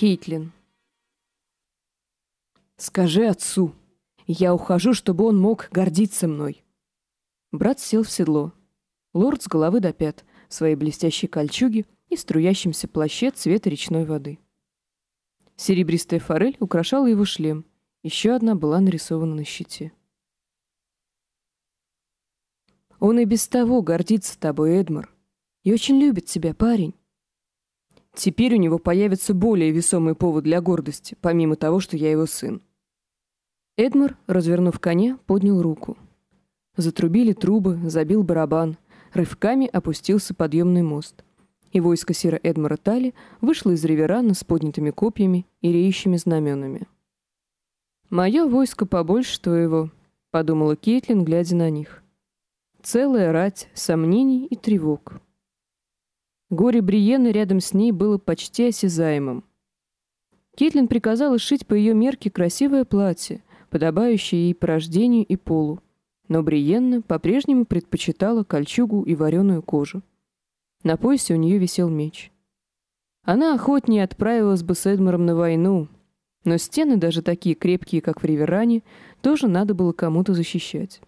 Кейтлин. «Скажи отцу, я ухожу, чтобы он мог гордиться мной». Брат сел в седло. Лорд с головы до пят, в своей блестящей кольчуге и струящемся плаще цвета речной воды. Серебристая форель украшала его шлем, еще одна была нарисована на щите. «Он и без того гордится тобой, Эдмар, и очень любит тебя, парень. Теперь у него появится более весомый повод для гордости, помимо того, что я его сын. Эдмар, развернув коня, поднял руку. Затрубили трубы, забил барабан, рывками опустился подъемный мост. И войско Сира Эдмара Тали вышло из Риверана с поднятыми копьями и реющими знаменами. «Мое войско побольше твоего», — подумала Кейтлин, глядя на них. «Целая рать сомнений и тревог». Горе Бриены рядом с ней было почти осязаемым. Кейтлин приказала сшить по ее мерке красивое платье, подобающее ей по рождению и полу, но Бриенна по-прежнему предпочитала кольчугу и вареную кожу. На поясе у нее висел меч. Она охотнее отправилась бы с Эдмаром на войну, но стены, даже такие крепкие, как в Риверане, тоже надо было кому-то защищать.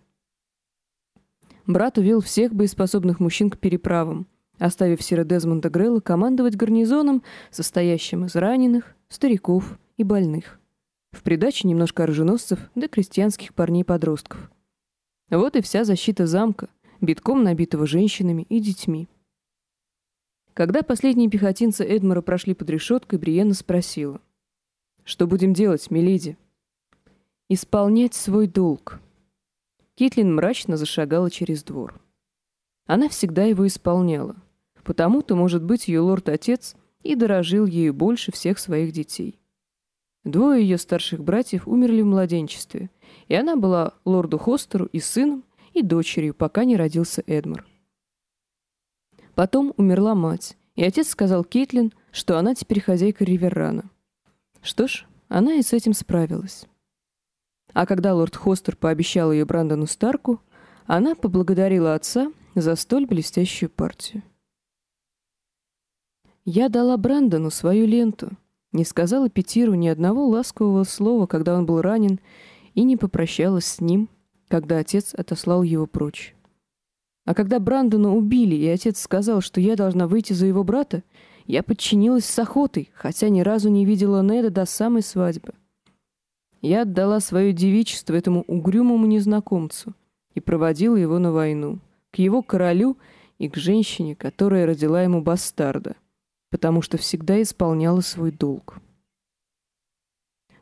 Брат увел всех боеспособных мужчин к переправам, оставив Сира Дезмонда Грелла командовать гарнизоном, состоящим из раненых, стариков и больных. В придачу немножко оруженосцев да крестьянских парней-подростков. Вот и вся защита замка, битком набитого женщинами и детьми. Когда последние пехотинцы Эдмара прошли под решеткой, Бриена спросила. «Что будем делать, миледи?» «Исполнять свой долг». Китлин мрачно зашагала через двор. Она всегда его исполняла. Потому-то, может быть, ее лорд-отец и дорожил ею больше всех своих детей. Двое ее старших братьев умерли в младенчестве, и она была лорду Хостеру и сыном, и дочерью, пока не родился Эдмар. Потом умерла мать, и отец сказал Кейтлин, что она теперь хозяйка Риверрана. Что ж, она и с этим справилась. А когда лорд Хостер пообещал ее Брандону Старку, она поблагодарила отца за столь блестящую партию. Я дала Брэндону свою ленту, не сказала Петиру ни одного ласкового слова, когда он был ранен, и не попрощалась с ним, когда отец отослал его прочь. А когда Брандона убили, и отец сказал, что я должна выйти за его брата, я подчинилась с охотой, хотя ни разу не видела Неда до самой свадьбы. Я отдала свое девичество этому угрюмому незнакомцу и проводила его на войну, к его королю и к женщине, которая родила ему бастарда потому что всегда исполняла свой долг.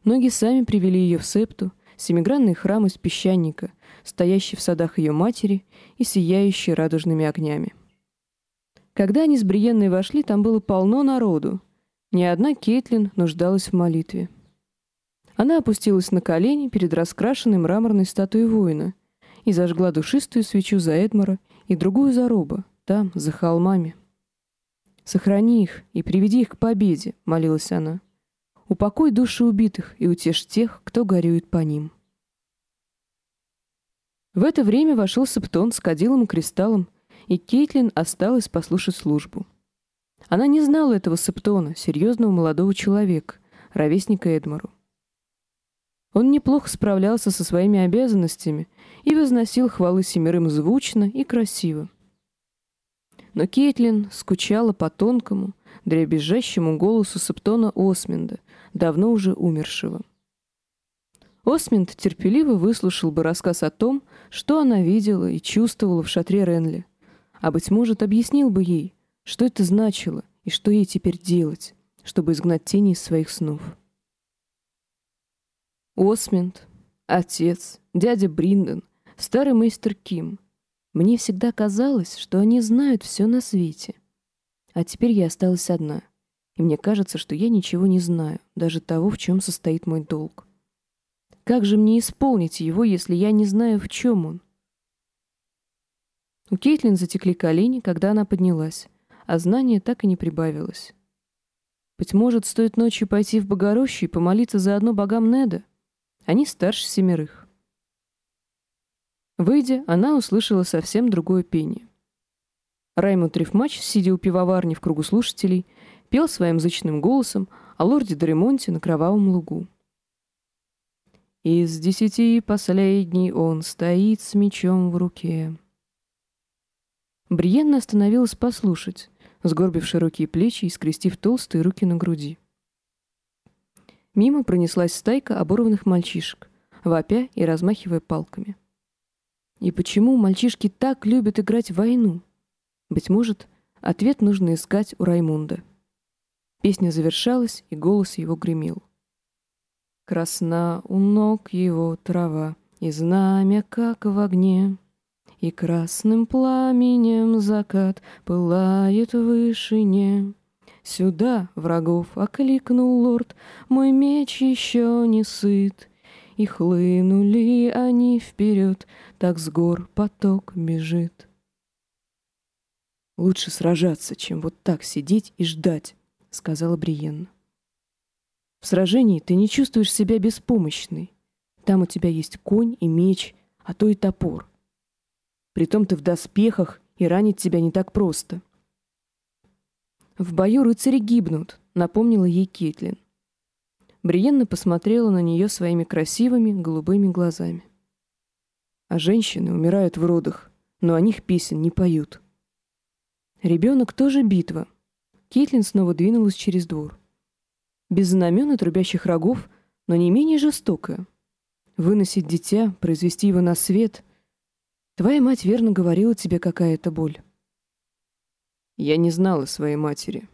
Ноги сами привели ее в септу, семигранный храм из песчаника, стоящий в садах ее матери и сияющий радужными огнями. Когда они с Бриенной вошли, там было полно народу. Ни одна Кейтлин нуждалась в молитве. Она опустилась на колени перед раскрашенной мраморной статуей воина и зажгла душистую свечу за Эдмара и другую за Роба, там, за холмами. Сохрани их и приведи их к победе, молилась она. Упокой души убитых и утешь тех, кто горюет по ним. В это время вошел Септон с кадилом и кристаллом, и Кейтлин осталась послушать службу. Она не знала этого Септона, серьезного молодого человека, ровесника Эдмару. Он неплохо справлялся со своими обязанностями и возносил хвалы семерым звучно и красиво. Но Кейтлин скучала по тонкому, дребезжащему голосу Септона Осминда, давно уже умершего. Осминд терпеливо выслушал бы рассказ о том, что она видела и чувствовала в шатре Ренли, а, быть может, объяснил бы ей, что это значило и что ей теперь делать, чтобы изгнать тени из своих снов. Осминд, отец, дядя Бринден, старый мастер Ким — мне всегда казалось, что они знают все на свете. А теперь я осталась одна. И мне кажется, что я ничего не знаю, даже того, в чем состоит мой долг. Как же мне исполнить его, если я не знаю, в чем он? У Кейтлин затекли колени, когда она поднялась, а знания так и не прибавилось. Быть может, стоит ночью пойти в Богорощу и помолиться заодно богам Неда? Они старше семерых. Выйдя, она услышала совсем другое пение. Раймонд Рифмач, сидя у пивоварни в кругу слушателей, пел своим зычным голосом, о лорде Доремонте на Кровавом лугу. Из десяти последний он стоит с мечом в руке. Бриенна остановилась послушать, сгорбив широкие плечи и скрестив толстые руки на груди. Мимо пронеслась стайка оборванных мальчишек, вопя и размахивая палками. И почему мальчишки так любят играть в войну? Быть может, ответ нужно искать у Раймунда. Песня завершалась, и голос его гремел. Красна у ног его трава, и знамя, как в огне, И красным пламенем закат пылает в вышине. Сюда врагов окликнул лорд, мой меч еще не сыт, И хлынули они вперед, так с гор поток бежит. «Лучше сражаться, чем вот так сидеть и ждать», — сказала Бриенна. «В сражении ты не чувствуешь себя беспомощной. Там у тебя есть конь и меч, а то и топор. Притом ты в доспехах, и ранить тебя не так просто». «В бою рыцари гибнут», — напомнила ей Кетлин. Бриенна посмотрела на нее своими красивыми голубыми глазами. «А женщины умирают в родах, но о них песен не поют». «Ребенок тоже битва». Кейтлин снова двинулась через двор. Без знамен и трубящих рогов, но не менее жестокая. Выносить дитя, произвести его на свет. Твоя мать верно говорила тебе, какая это боль. Я не знала своей матери.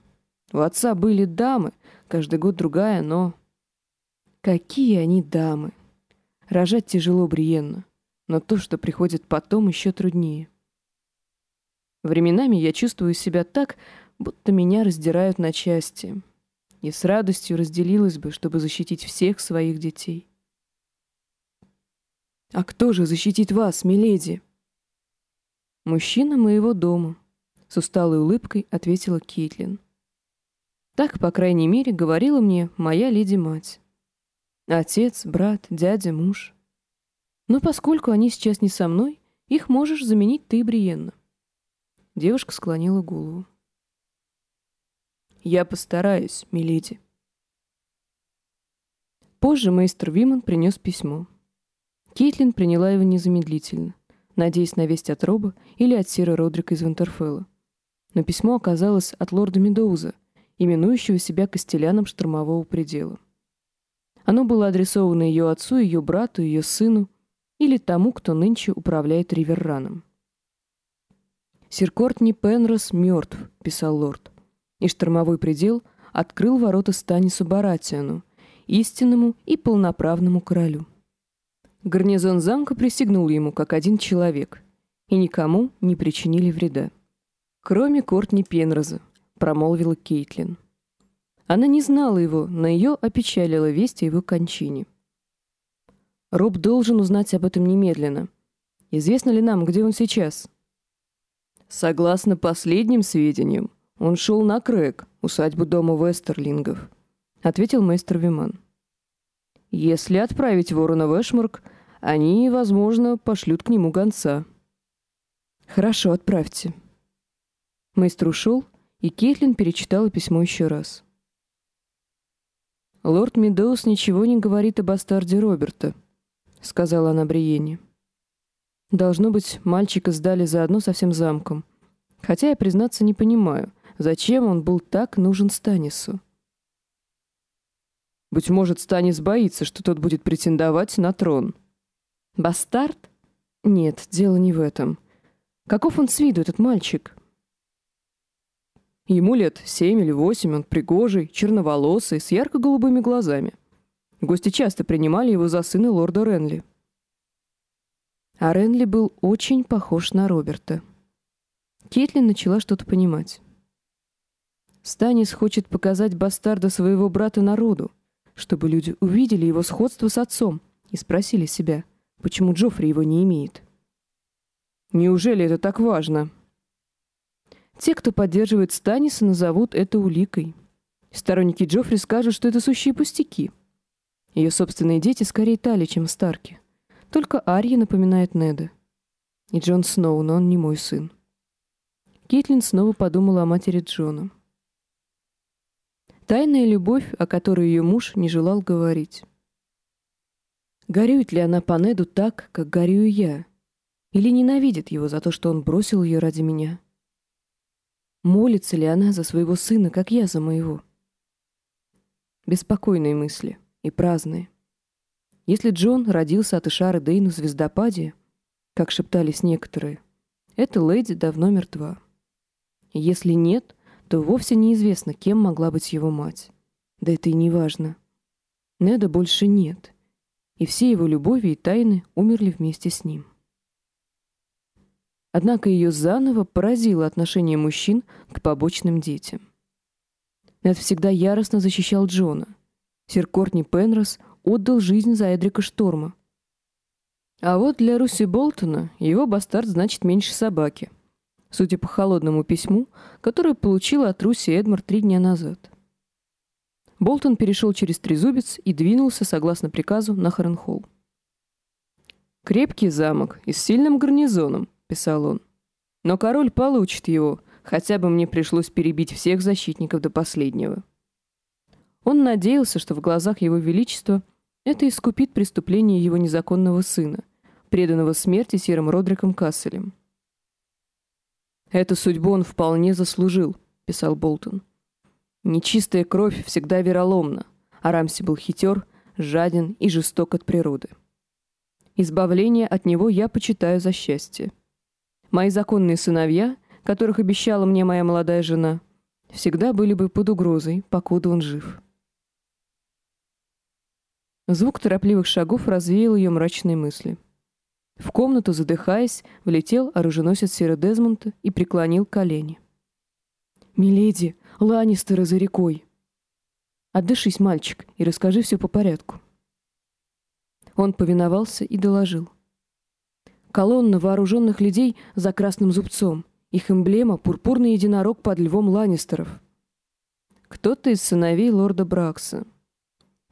У отца были дамы, каждый год другая, но... Какие они дамы! Рожать тяжело, Бриенна, но то, что приходит потом, еще труднее. Временами я чувствую себя так, будто меня раздирают на части. И с радостью разделилась бы, чтобы защитить всех своих детей. «А кто же защитит вас, миледи?» «Мужчина моего дома», с усталой улыбкой ответила Кейтлин. Так, по крайней мере, говорила мне моя леди-мать. Отец, брат, дядя, муж. Но поскольку они сейчас не со мной, их можешь заменить ты, Бриенна. Девушка склонила голову. «Я постараюсь, миледи». Позже мейстер Виман принес письмо. Кейтлин приняла его незамедлительно, надеясь на весть от Роба или от Сира Родрика из Винтерфелла но письмо оказалось от лорда Медоуза, именующего себя костеляном штормового предела. Оно было адресовано ее отцу, ее брату, ее сыну или тому, кто нынче управляет Риверраном. «Сир Кортни Пенрос мертв», — писал лорд, и штормовой предел открыл ворота Станису Баратиану, истинному и полноправному королю. Гарнизон замка присягнул ему как один человек, и никому не причинили вреда. «Кроме Кортни Пенроза», — промолвила Кейтлин. Она не знала его, но ее опечалила весть о его кончине. Роб должен узнать об этом немедленно. Известно ли нам, где он сейчас? Согласно последним сведениям, он шел на Крэк, усадьбу дома Вестерлингов, ответил мастер Виман. Если отправить ворона в Эшмарк, они, возможно, пошлют к нему гонца. Хорошо, отправьте. Мейстер ушел, и Кейтлин перечитала письмо еще раз. «Лорд Медоуз ничего не говорит о бастарде Роберта», — сказала она Бриене. «Должно быть, мальчика сдали заодно со всем замком. Хотя я, признаться, не понимаю, зачем он был так нужен Станису». «Быть может, Станис боится, что тот будет претендовать на трон». «Бастард? Нет, дело не в этом. Каков он с виду, этот мальчик?» Ему лет семь или восемь, он пригожий, черноволосый, с ярко-голубыми глазами. Гости часто принимали его за сына лорда Ренли. А Ренли был очень похож на Роберта. Кейтлин начала что-то понимать. Станис хочет показать бастарда своего брата народу, чтобы люди увидели его сходство с отцом и спросили себя, почему Джоффри его не имеет. «Неужели это так важно?» Те, кто поддерживает Станиса, назовут это уликой. Сторонники Джоффри скажут, что это сущие пустяки. Ее собственные дети скорее Тали, чем Старки. Только Арья напоминает Неда. И Джон Сноу, но он не мой сын. Кейтлин снова подумала о матери Джона. Тайная любовь, о которой ее муж не желал говорить. Горюет ли она по Неду так, как горюю я? Или ненавидит его за то, что он бросил ее ради меня? Молится ли она за своего сына, как я за моего? Беспокойные мысли и праздные. Если Джон родился от Ишары Дейну в звездопаде, как шептались некоторые, эта леди давно мертва. Если нет, то вовсе неизвестно, кем могла быть его мать. Да это и не важно. Неда больше нет, и все его любови и тайны умерли вместе с ним. Однако ее заново поразило отношение мужчин к побочным детям. Нед всегда яростно защищал Джона. Сир Кортни Пенрос отдал жизнь за Эдрика Шторма. А вот для Руси Болтона его бастард значит меньше собаки судя по холодному письму, которое получила от Руси Эдмар три дня назад. Болтон перешел через Трезубец и двинулся, согласно приказу, на Харенхолл. «Крепкий замок и с сильным гарнизоном», — писал он. «Но король получит его, хотя бы мне пришлось перебить всех защитников до последнего». Он надеялся, что в глазах его величества это искупит преступление его незаконного сына, преданного смерти серым Родриком Касселем. «Эту судьбу он вполне заслужил», — писал Болтон. «Нечистая кровь всегда вероломна, а Рамси был хитер, жаден и жесток от природы. Избавление от него я почитаю за счастье. Мои законные сыновья, которых обещала мне моя молодая жена, всегда были бы под угрозой, покуда он жив». Звук торопливых шагов развеял ее мрачные мысли. В комнату, задыхаясь, влетел оруженосец Сера Дезмонта и преклонил колени. «Миледи, Ланнистеры за рекой!» «Отдышись, мальчик, и расскажи все по порядку». Он повиновался и доложил. Колонна вооруженных людей за красным зубцом. Их эмблема — пурпурный единорог под львом Ланнистеров. Кто-то из сыновей лорда Бракса.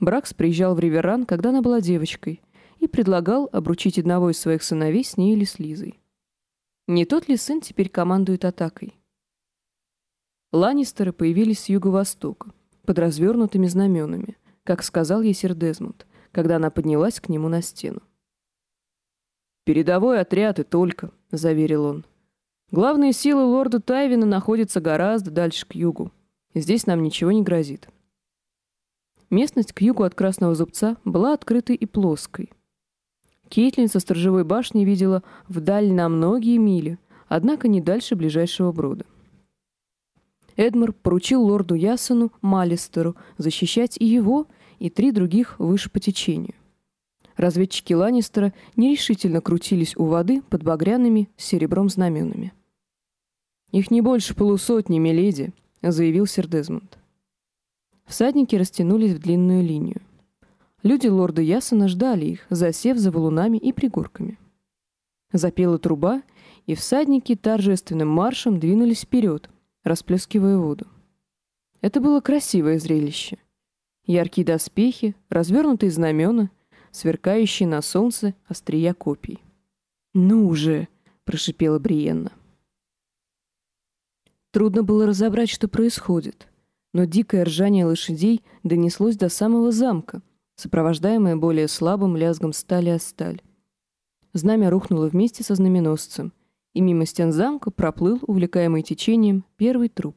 Бракс приезжал в Риверан, когда она была девочкой — и предлагал обручить одного из своих сыновей с ней или с Лизой. Не тот ли сын теперь командует атакой? Ланнистеры появились с юго-востока, под развернутыми знаменами, как сказал ей сир Дезмонд, когда она поднялась к нему на стену. «Передовой отряд и только», — заверил он. «Главные силы лорда Тайвина находятся гораздо дальше к югу. Здесь нам ничего не грозит». Местность к югу от Красного Зубца была открытой и плоской — Кейтлин со сторожевой башни видела вдаль на многие мили, однако не дальше ближайшего брода. Эдмар поручил лорду Ясону Малистеру защищать и его, и три других выше по течению. Разведчики Ланнистера нерешительно крутились у воды под багряными серебром знаменами. «Их не больше полусотни, миледи», — заявил сэр Дезмонд. Всадники растянулись в длинную линию. Люди лорда Ясона ждали их, засев за валунами и пригорками. Запела труба, и всадники торжественным маршем двинулись вперед, расплескивая воду. Это было красивое зрелище. Яркие доспехи, развернутые знамена, сверкающие на солнце острия копий. «Ну уже!» — прошипела Бриенна. Трудно было разобрать, что происходит, но дикое ржание лошадей донеслось до самого замка — сопровождаемое более слабым лязгом стали о сталь. Знамя рухнуло вместе со знаменосцем, и мимо стен замка проплыл, увлекаемый течением, первый труп.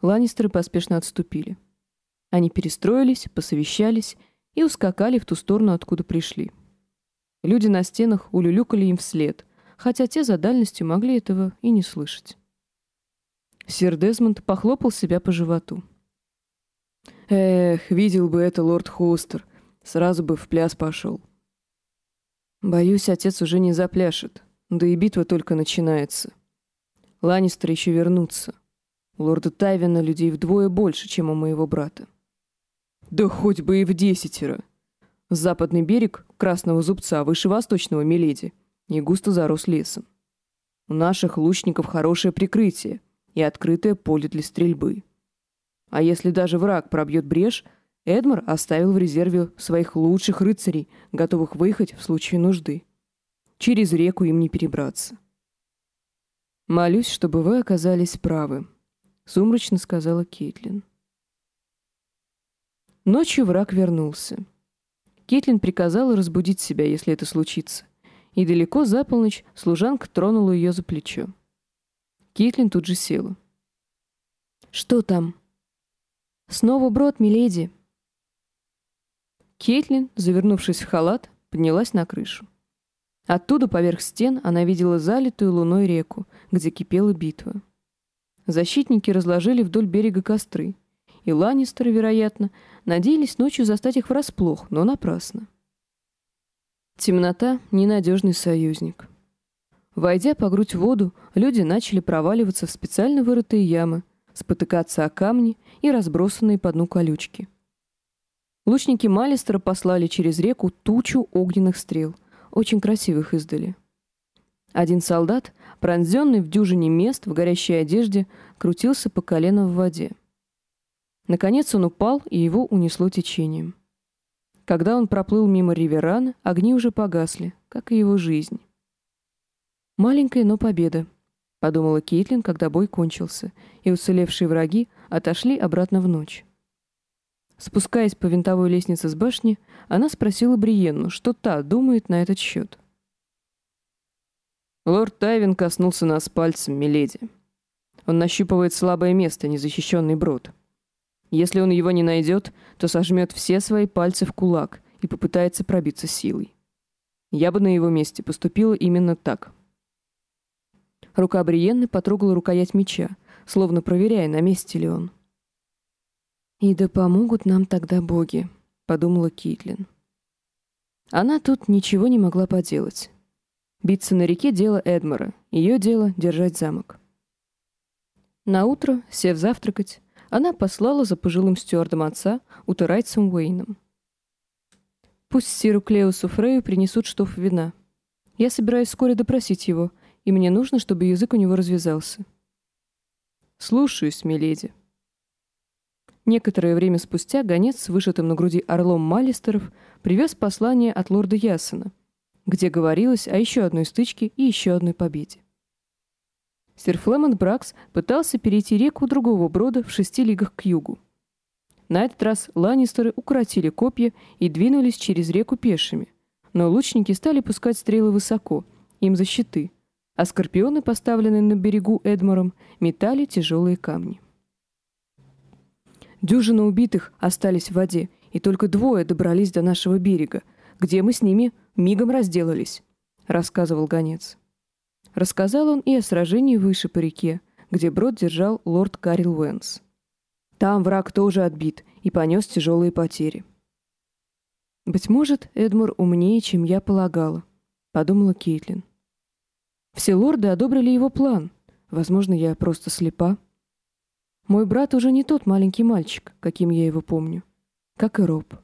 Ланнистеры поспешно отступили. Они перестроились, посовещались и ускакали в ту сторону, откуда пришли. Люди на стенах улюлюкали им вслед, хотя те за дальностью могли этого и не слышать. Сир Дезмонд похлопал себя по животу. Эх, видел бы это лорд Хостер, сразу бы в пляс пошел. Боюсь, отец уже не запляшет, да и битва только начинается. Ланнистер еще вернутся. У лорда Тайвина людей вдвое больше, чем у моего брата. Да хоть бы и в десятеро. Западный берег Красного Зубца выше восточного Меледи и густо зарос лесом. У наших лучников хорошее прикрытие и открытое поле для стрельбы. А если даже враг пробьет брешь, Эдмар оставил в резерве своих лучших рыцарей, готовых выехать в случае нужды. Через реку им не перебраться. «Молюсь, чтобы вы оказались правы», — сумрачно сказала Кейтлин. Ночью враг вернулся. Кетлин приказала разбудить себя, если это случится. И далеко за полночь служанка тронула ее за плечо. Кетлин тут же села. «Что там?» «Снова брод, миледи!» Кетлин, завернувшись в халат, поднялась на крышу. Оттуда, поверх стен, она видела залитую луной реку, где кипела битва. Защитники разложили вдоль берега костры, и Ланнистеры, вероятно, надеялись ночью застать их врасплох, но напрасно. Темнота — ненадежный союзник. Войдя по грудь в воду, люди начали проваливаться в специально вырытые ямы, спотыкаться о камни и разбросанные по дну колючки. Лучники Малистера послали через реку тучу огненных стрел, очень красивых издали. Один солдат, пронзенный в дюжине мест в горящей одежде, крутился по колено в воде. Наконец он упал, и его унесло течением. Когда он проплыл мимо Риверана, огни уже погасли, как и его жизнь. «Маленькая, но победа», — подумала Кейтлин, когда бой кончился, и уцелевшие враги отошли обратно в ночь. Спускаясь по винтовой лестнице с башни, она спросила Бриенну, что та думает на этот счет. Лорд Тайвин коснулся нас пальцем, миледи. Он нащупывает слабое место, незащищенный брод. Если он его не найдет, то сожмет все свои пальцы в кулак и попытается пробиться силой. Я бы на его месте поступила именно так. Рука Бриенны потрогала рукоять меча, словно проверяя, на месте ли он. «И да помогут нам тогда боги», — подумала Китлин. Она тут ничего не могла поделать. Биться на реке — дело Эдмора, ее дело — держать замок. Наутро, сев завтракать, она послала за пожилым стюардом отца, утырайцем Уэйном. «Пусть Сиру Клеусу Фрею принесут штоф вина. Я собираюсь вскоре допросить его, и мне нужно, чтобы язык у него развязался». «Слушаюсь, миледи», Некоторое время спустя гонец с вышитым на груди орлом Малистеров привез послание от лорда Ясена, где говорилось о еще одной стычке и еще одной победе. Сир Флемонт Бракс пытался перейти реку другого брода в шести лигах к югу. На этот раз Ланнистеры укоротили копья и двинулись через реку пешими, но лучники стали пускать стрелы высоко, им за щиты, а скорпионы, поставленные на берегу Эдмором, метали тяжелые камни. Дюжина убитых остались в воде, и только двое добрались до нашего берега, где мы с ними мигом разделались», — рассказывал гонец. Рассказал он и о сражении выше по реке, где брод держал лорд Карил Уэнс. Там враг тоже отбит и понес тяжелые потери. «Быть может, Эдмур умнее, чем я полагала», — подумала Кейтлин. «Все лорды одобрили его план. Возможно, я просто слепа». Мой брат уже не тот маленький мальчик, каким я его помню. Как и Роб.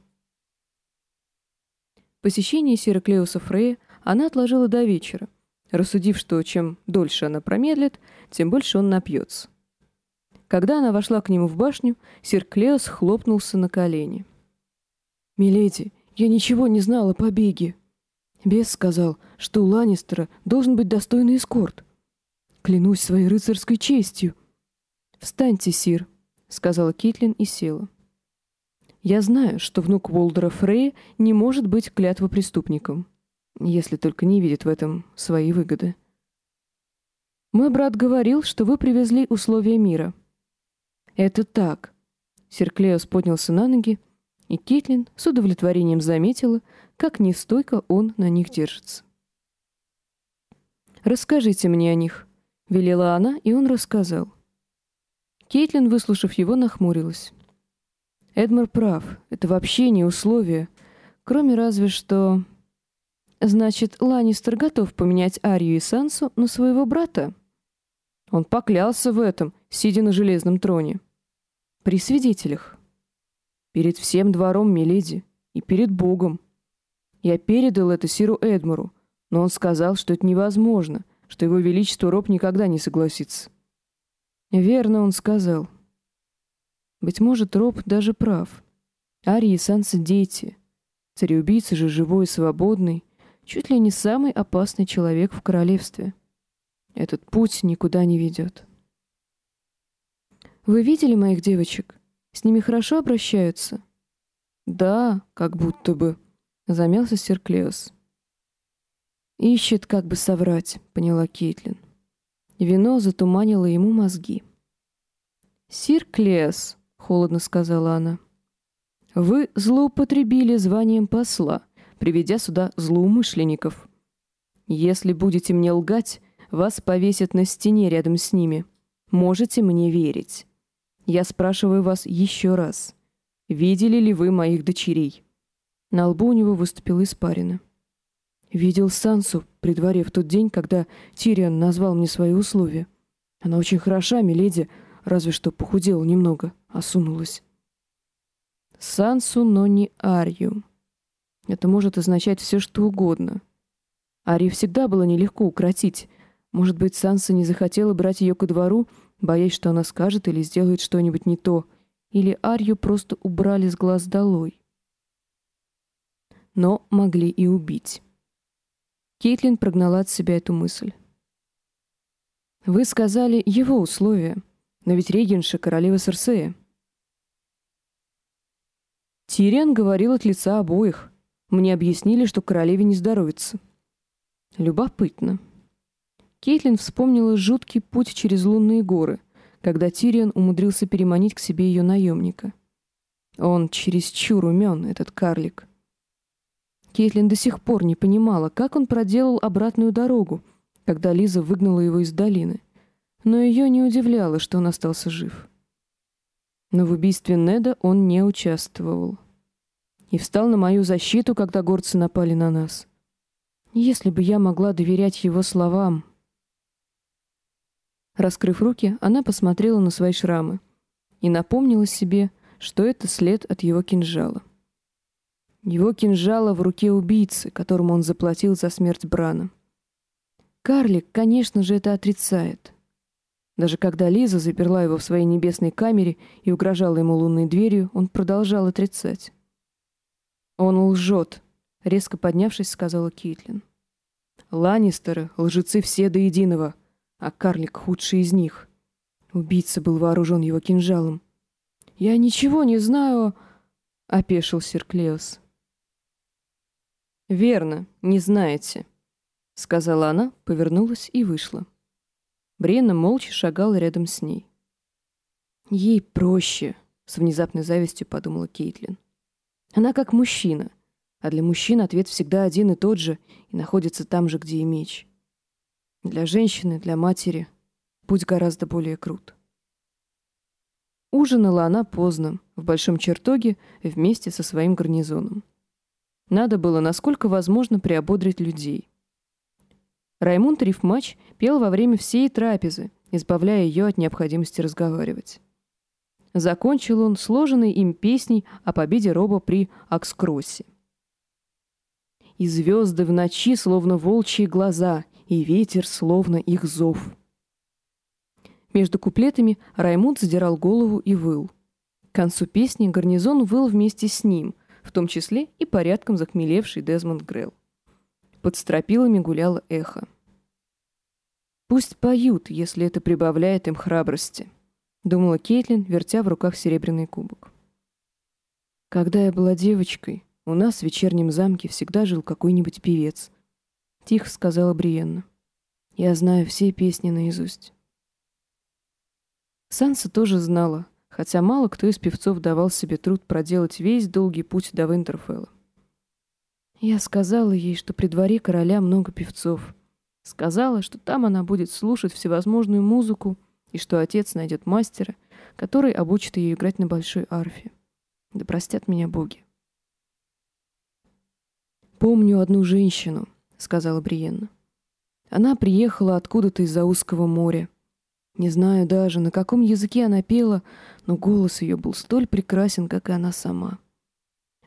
Посещение Сираклеуса Фрея она отложила до вечера, рассудив, что чем дольше она промедлит, тем больше он напьется. Когда она вошла к нему в башню, сир Клеос хлопнулся на колени. «Миледи, я ничего не знала о побеге. Бес сказал, что у Ланнистера должен быть достойный эскорт. Клянусь своей рыцарской честью». «Встаньте, сир», — сказала Китлин и села. «Я знаю, что внук Волдера Фрея не может быть клятвопреступником, если только не видит в этом своей выгоды. Мой брат говорил, что вы привезли условия мира». «Это так». Сир Клеос поднялся на ноги, и Китлин с удовлетворением заметила, как нестойко он на них держится. «Расскажите мне о них», — велела она, и он рассказал. Кейтлин, выслушав его, нахмурилась. Эдмар прав. Это вообще не условие. Кроме разве что... Значит, Ланнистер готов поменять Арию и Сансу на своего брата? Он поклялся в этом, сидя на железном троне. При свидетелях. Перед всем двором Миледи и перед Богом. Я передал это Сиру Эдмару, но он сказал, что это невозможно, что его величество Роб никогда не согласится. Верно он сказал. Быть может, Роб даже прав. Арии и Санса — дети. Цареубийца же живой и свободный, чуть ли не самый опасный человек в королевстве. Этот путь никуда не ведет. Вы видели моих девочек? С ними хорошо обращаются? «Да, как будто бы», — замялся сир Клеос. «Ищет, как бы соврать», — поняла Кейтлин. Вино затуманило ему мозги. «Сир Клеос», — холодно сказала она, — «вы злоупотребили званием посла, приведя сюда злоумышленников. Если будете мне лгать, вас повесят на стене рядом с ними. Можете мне верить. Я спрашиваю вас еще раз. Видели ли вы моих дочерей?» На лбу у него выступила испарина. «Видел Сансу при дворе в тот день, когда Тириан назвал мне свои условия. Она очень хороша, миледи, разве что похудела немного, осунулась». «Сансу, но не Арью. Это может означать все, что угодно. Арию всегда было нелегко укротить. Может быть, Санса не захотела брать ее ко двору, боясь, что она скажет или сделает что-нибудь не то, или Арью просто убрали с глаз долой. Но могли и убить. Кейтлин прогнала от себя эту мысль. «Вы сказали его условия, но ведь регенша королева Серсея». Тириан говорил от лица обоих. Мне объяснили, что королеве не здоровится. Любопытно. Кейтлин вспомнила жуткий путь через лунные горы, когда Тириан умудрился переманить к себе ее наемника. Он чересчур умен, этот карлик. Кейтлин до сих пор не понимала, как он проделал обратную дорогу, когда Лиза выгнала его из долины. Но ее не удивляло, что он остался жив. Но в убийстве Неда он не участвовал. И встал на мою защиту, когда горцы напали на нас. Если бы я могла доверять его словам, Раскрыв руки, она посмотрела на свои шрамы и напомнила себе, что это след от его кинжала. Его кинжала в руке убийцы, которому он заплатил за смерть Брана. Карлик, конечно же, это отрицает. Даже когда Лиза заперла его в своей небесной камере и угрожала ему лунной дверью, он продолжал отрицать. «Он лжет», — резко поднявшись, сказала Китлин. «Ланнистеры — лжецы все до единого а карлик худший из них. Убийца был вооружен его кинжалом. «Я ничего не знаю», — опешил Серклеус. «Верно, не знаете», — сказала она, повернулась и вышла. Бренна молча шагала рядом с ней. «Ей проще», — с внезапной завистью подумала Кейтлин. «Она как мужчина, а для мужчин ответ всегда один и тот же и находится там же, где и меч. Для женщины, для матери путь гораздо более крут. Ужинала она поздно, в большом чертоге, вместе со своим гарнизоном. Надо было, насколько возможно, приободрить людей. Раймунд Рифмач пел во время всей трапезы, избавляя ее от необходимости разговаривать. Закончил он сложенной им песней о победе Роба при Акскроссе. «И звезды в ночи, словно волчьи глаза, и ветер словно их зов. Между куплетами Раймунд задирал голову и выл. К концу песни гарнизон выл вместе с ним, в том числе и порядком захмелевший Дезмонд Грелл. Под стропилами гуляло эхо. «Пусть поют, если это прибавляет им храбрости», — думала Кейтлин, вертя в руках серебряный кубок. «Когда я была девочкой, у нас в вечернем замке всегда жил какой-нибудь певец, — тихо сказала Бриенна. «Я знаю все песни наизусть». Санса тоже знала, хотя мало кто из певцов давал себе труд проделать весь долгий путь до Винтерфелла. Я сказала ей, что при дворе короля много певцов. Сказала, что там она будет слушать всевозможную музыку и что отец найдет мастера, который обучит ее играть на большой арфе. Да простят меня боги. Помню одну женщину — сказала Бриенна. Она приехала откуда-то из-за узкого моря. Не знаю даже, на каком языке она пела, но голос ее был столь прекрасен, как и она сама.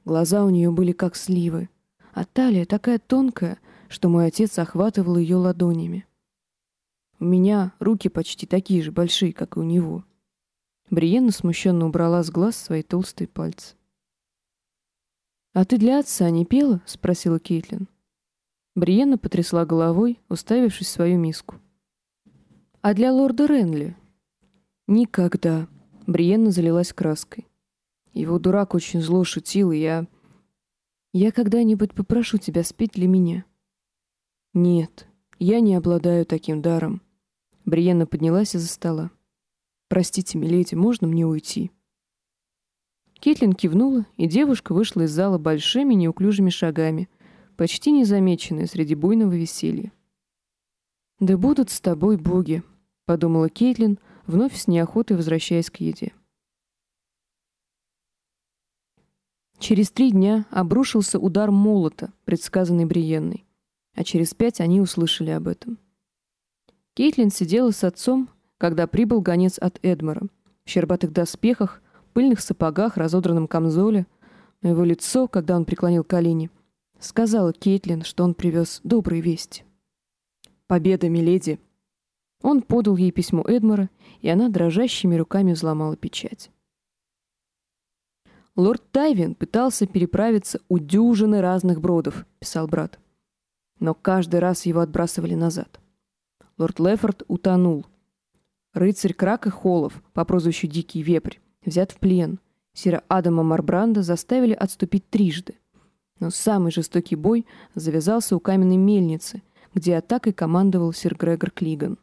Глаза у нее были как сливы, а талия такая тонкая, что мой отец охватывал ее ладонями. У меня руки почти такие же большие, как и у него. Бриенна смущенно убрала с глаз свои толстые пальцы. «А ты для отца не пела?» — спросила Кейтлин. Бриенна потрясла головой, уставившись в свою миску. «А для лорда Ренли?» «Никогда». Бриенна залилась краской. Его дурак очень зло шутил, и я... Я когда-нибудь попрошу тебя спеть для меня. Нет, я не обладаю таким даром. Бриенна поднялась из-за стола. Простите, миледи, можно мне уйти? Китлин кивнула, и девушка вышла из зала большими неуклюжими шагами, почти незамеченная среди буйного веселья. «Да будут с тобой боги», — подумала Кейтлин, вновь с неохотой возвращаясь к еде. Через три дня обрушился удар молота, предсказанный Бриенной, а через пять они услышали об этом. Кейтлин сидела с отцом, когда прибыл гонец от Эдмора, в щербатых доспехах, пыльных сапогах, разодранном камзоле, его лицо, когда он преклонил колени, сказала Кейтлин, что он привез добрые вести. «Победа, миледи!» Он подал ей письмо Эдмора, и она дрожащими руками взломала печать. «Лорд Тайвин пытался переправиться у дюжины разных бродов», — писал брат. Но каждый раз его отбрасывали назад. Лорд Лефорд утонул. Рыцарь Крак и Холлов по прозвищу Дикий Вепрь взят в плен. Сира Адама Марбранда заставили отступить трижды. Но самый жестокий бой завязался у каменной мельницы, где атакой командовал сир Грегор Клиган.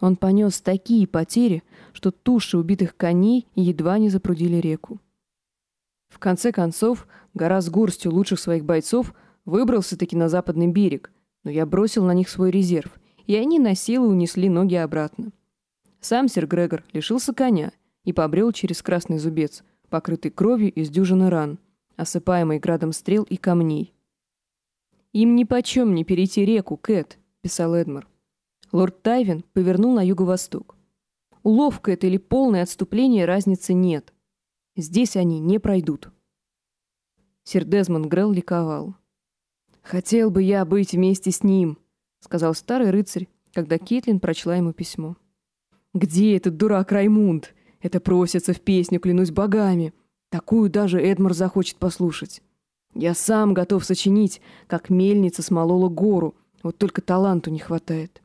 Он понес такие потери, что туши убитых коней едва не запрудили реку. В конце концов, гора с горстью лучших своих бойцов выбрался-таки на западный берег, но я бросил на них свой резерв, и они на силу унесли ноги обратно. Сам сэр Грегор лишился коня и побрел через красный зубец, покрытый кровью из дюжины ран, осыпаемый градом стрел и камней. «Им нипочем не перейти реку, Кэт», — писал Эдмар. Лорд Тайвин повернул на юго-восток. Уловка это или полное отступление разницы нет. Здесь они не пройдут. Сир Дезмонд Грелл ликовал. «Хотел бы я быть вместе с ним», — сказал старый рыцарь, когда Кейтлин прочла ему письмо. «Где этот дурак Раймунд? Это просится в песню, клянусь богами. Такую даже Эдмар захочет послушать. Я сам готов сочинить, как мельница смолола гору, вот только таланту не хватает».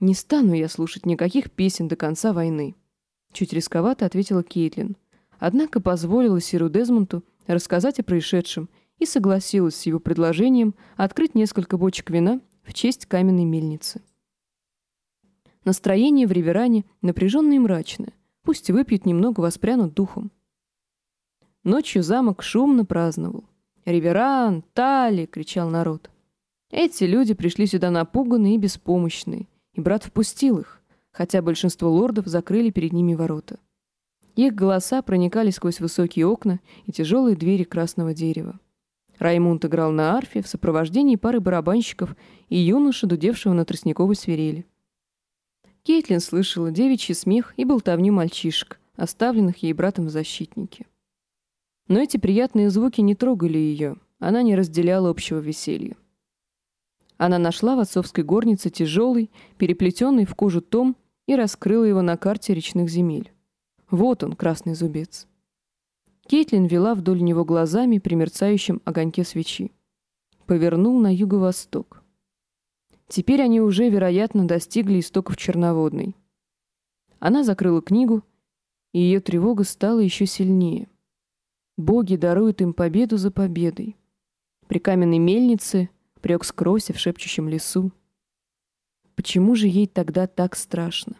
«Не стану я слушать никаких песен до конца войны», — чуть рисковато ответила Кейтлин однако позволила Сиру Дезмонту рассказать о происшедшем и согласилась с его предложением открыть несколько бочек вина в честь каменной мельницы. Настроение в Риверане напряженное и мрачное. Пусть выпьют немного, воспрянут духом. Ночью замок шумно праздновал. «Риверан! Тали!» — кричал народ. Эти люди пришли сюда напуганные и беспомощные, и брат впустил их, хотя большинство лордов закрыли перед ними ворота. Их голоса проникали сквозь высокие окна и тяжелые двери красного дерева. Раймунд играл на арфе в сопровождении пары барабанщиков и юноши, дудевшего на тростниковой свирели. Кейтлин слышала девичий смех и болтовню мальчишек, оставленных ей братом в защитнике. Но эти приятные звуки не трогали ее, она не разделяла общего веселья. Она нашла в отцовской горнице тяжелый, переплетенный в кожу том и раскрыла его на карте речных земель. Вот он, красный зубец. Кейтлин вела вдоль него глазами при мерцающем огоньке свечи. Повернул на юго-восток. Теперь они уже, вероятно, достигли истоков Черноводной. Она закрыла книгу, и ее тревога стала еще сильнее. Боги даруют им победу за победой. При каменной мельнице, при Окскросе в шепчущем лесу. Почему же ей тогда так страшно?